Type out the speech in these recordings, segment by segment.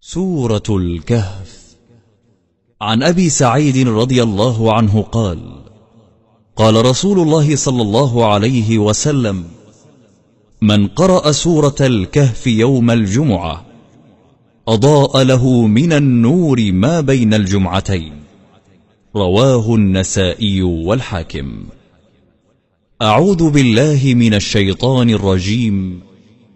سورة الكهف. عن أبي سعيد رضي الله عنه قال قال رسول الله صلى الله عليه وسلم من قرأ سورة الكهف يوم الجمعة أضاء له من النور ما بين الجمعتين. رواه النسائي والحاكم. أعوذ بالله من الشيطان الرجيم.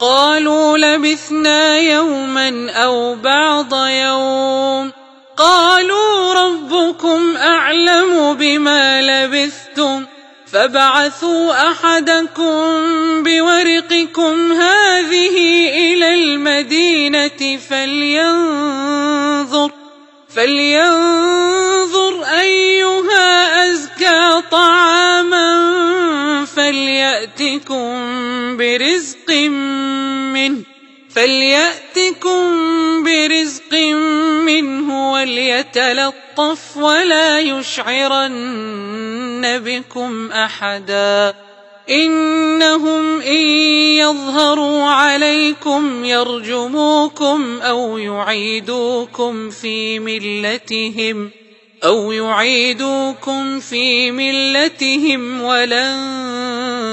قالوا لبثنا يوما أو بعض يوم. قالوا ربكم أعلم بما لبثتم. فابعثوا أحدكم بورقكم هذه إلى المدينة فلينظر فلينظر أيها أزكى طعاما فلياتكم برزق منه فلياتكم برزق منه وليتلطف ولا يشعرن بكم احدا انهم ان يظهروا عليكم يرجموكم أو يعيدوكم في ملتهم أو يعيدوكم في ملتهم ولن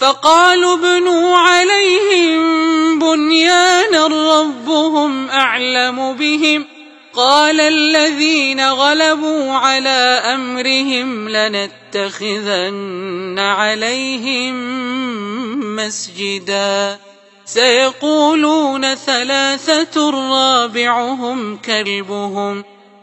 فقالوا ابنوا عليهم بنيانا ربهم أعلم بهم. قال الذين غلبوا على أمرهم لنتخذن عليهم مسجدا. سيقولون ثلاثة رابعهم كلبهم.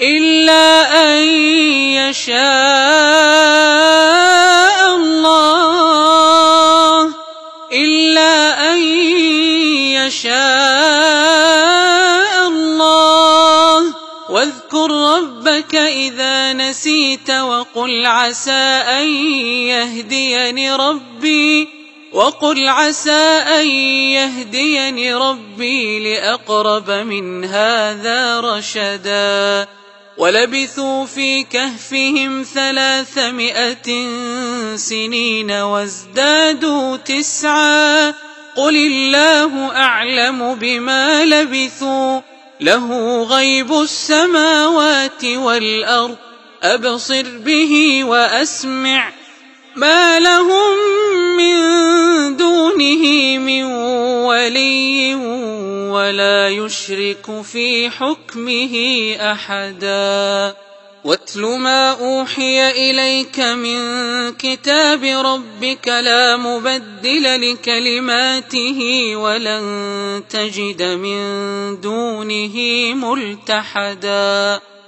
إلا أن يشاء الله. إلا أن يشاء الله. واذكر ربك إذا نسيت وقل عسى أن يهديني ربي. وقل عسى أن يهديني ربي لأقرب من هذا رشدا. ولبثوا في كهفهم ثلاثمائة سنين وازدادوا تسعا. قل الله أعلم بما لبثوا. له غيب السماوات والأرض. أبصر به وأسمع. ما لهم من دونه من ولي ولا يشرك في حكمه أحدا. واتل ما أوحي إليك من كتاب ربك لا مبدل لكلماته ولن تجد من دونه ملتحدا.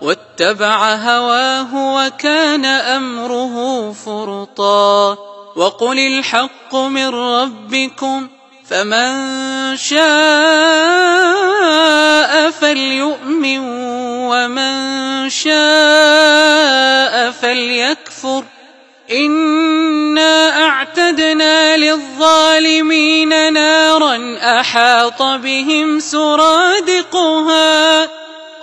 واتبع هواه وكان أمره فرطا وقل الحق من ربكم فمن شاء فليؤمن ومن شاء فليكفر إنا أعتدنا للظالمين نارا أحاط بهم سرادقها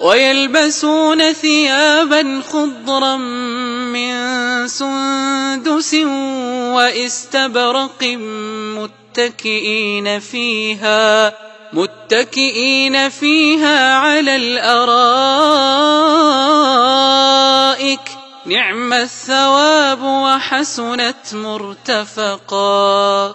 ويلبسون ثيابا خضرا من سندس واستبرق متكئين فيها متكئين فيها على الأرائك. نعم الثواب وحسنت مرتفقا.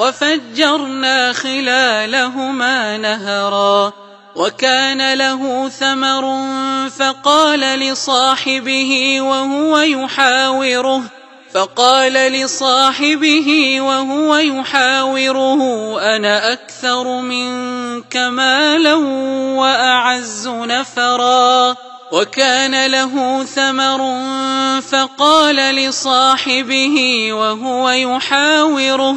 وفجرنا خلالهما نهرا وكان له ثمر فقال لصاحبه وهو يحاوره فقال لصاحبه وهو يحاوره أنا أكثر منك مالا وأعز نفرا. وكان له ثمر فقال لصاحبه وهو يحاوره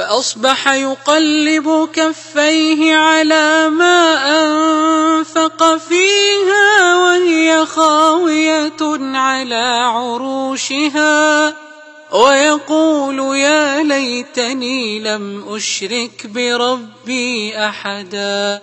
فأصبح يقلب كفيه على ما أنفق فيها وهي خاوية على عروشها ويقول يا ليتني لم أشرك بربي أحدا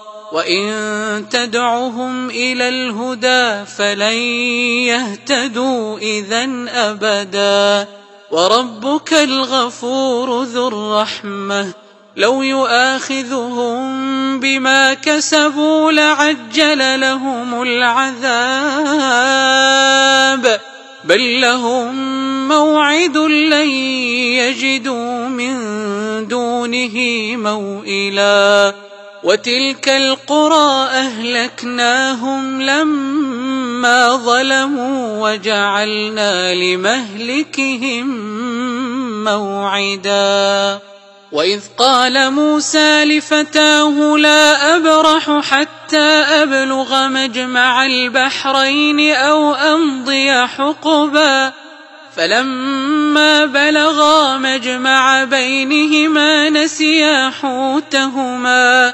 وإن تدعهم إلى الهدى فلن يهتدوا إذا أبدا وربك الغفور ذو الرحمة لو يؤاخذهم بما كسبوا لعجل لهم العذاب بل لهم موعد لن يجدوا من دونه موئلا وتلك القرى أهلكناهم لما ظلموا وجعلنا لمهلكهم موعدا. وإذ قال موسى لفتاه لا أبرح حتى أبلغ مجمع البحرين أو أمضي حقبا. فلما بلغا مجمع بينهما نسيا حوتهما.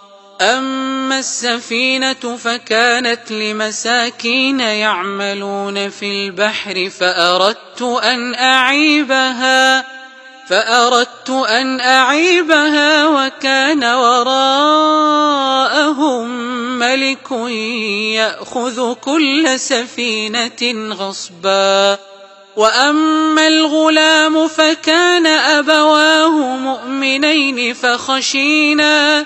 أما السفينة فكانت لمساكين يعملون في البحر فأردت أن أعيبها فأردت أن أعيبها وكان وراءهم ملك يأخذ كل سفينة غصبا وأما الغلام فكان أبواه مؤمنين فخشينا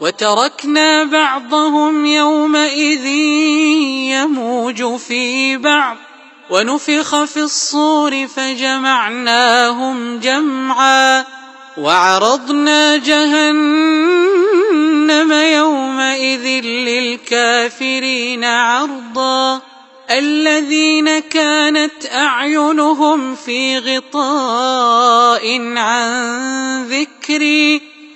وتركنا بعضهم يومئذ يموج في بعض. ونفخ في الصور فجمعناهم جمعا. وعرضنا جهنم يومئذ للكافرين عرضا. الذين كانت أعينهم في غطاء عن ذكري.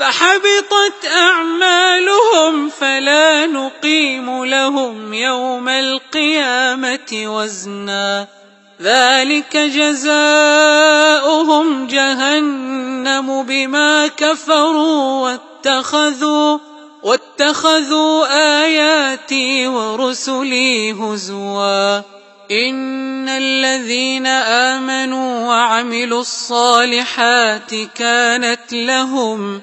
فحبطت أعمالهم فلا نقيم لهم يوم القيامة وزنا. ذلك جزاؤهم جهنم بما كفروا واتخذوا واتخذوا آياتي ورسلي هزوا. إن الذين آمنوا وعملوا الصالحات كانت لهم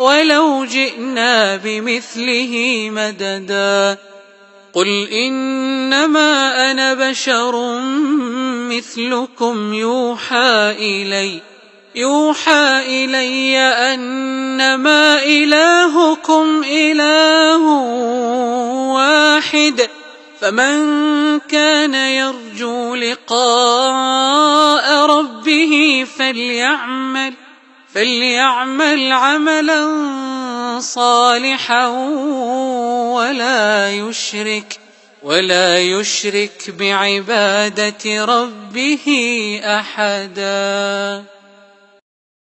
ولو جئنا بمثله مددا. قل إنما أنا بشر مثلكم يوحى إلي يوحى إلي أنما إلهكم إله واحد فمن كان يرجو لقاء ربه فليعمل. فليعمل عملا صالحا ولا يشرك ولا يشرك بعبادة ربه أحدا.